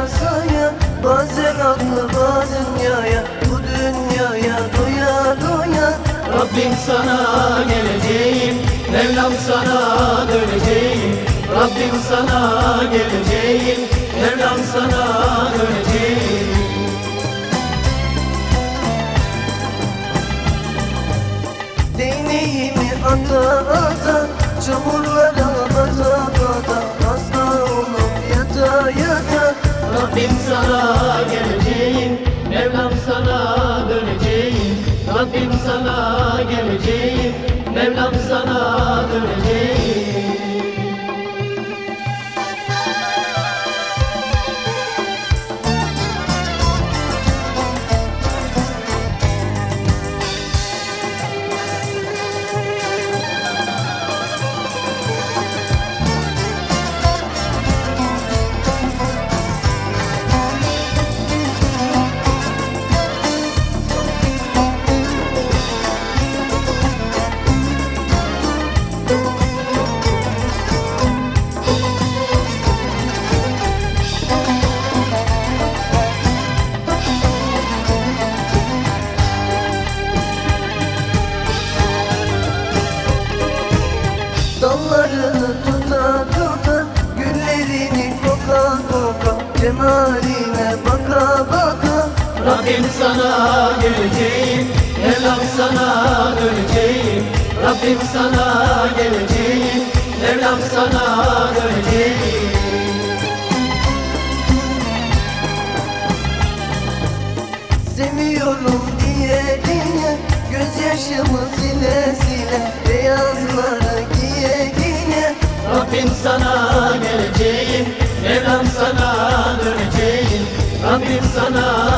yasaya Bazen aklı bazen yaya. Bu dünyaya doya doya Rabbim sana geleceğim Mevlam sana döneceğim. Rabbim sana geleceğim Mevlam sana döneceğim. Değneğimi ata ata Çamurlara Rabbim Cemaline baka baka. Rabbim sana geleceğim Mevlam sana döneceğim. Rabbim sana geleceğim Mevlam sana döneceğim. Seviyorum diye diye Gözyaşımı sile sile Beyazları giye giye. Rabbim sana geleceğim Mevlam sana döneceğim Rabbim sana geleceğim